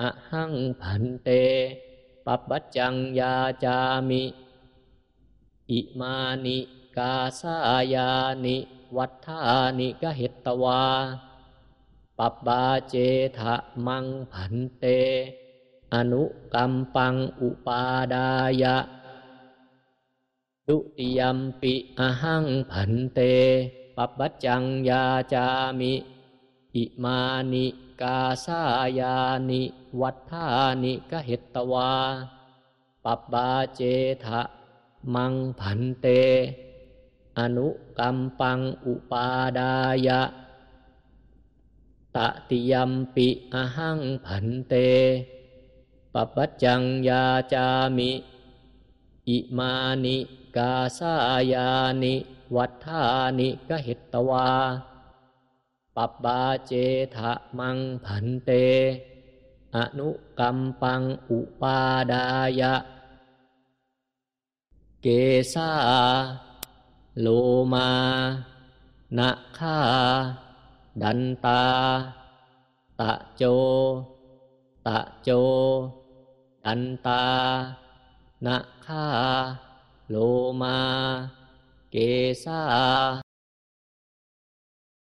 อะหังพันเตปัปปัจจังยาจามิ อิมานิกาสายานิ วัฏฐานิกเหตตวาปับบาเจทะมังพันเต อนุกัมปังอุปาดายะ ดุติยมปิอหังพันเต ปัปปัจจังยาจามิ อิมานิกาสายานิวัฏฐานิกเหตตวาปับบาเจทะมังพันเต อนุกัมปังอุปาดายะตติยัมปิอหังพันเตปปัจจังยาจามิ อิมานิกาสายานิวัฏฐานิกเหตตวา ปับบาเจทะมังพันเต อนุกัมปังอุปาดายะ เกสาโลมานะคาดันตา ตะโจ ตะโจ ดันตานะคาโลมา เกสา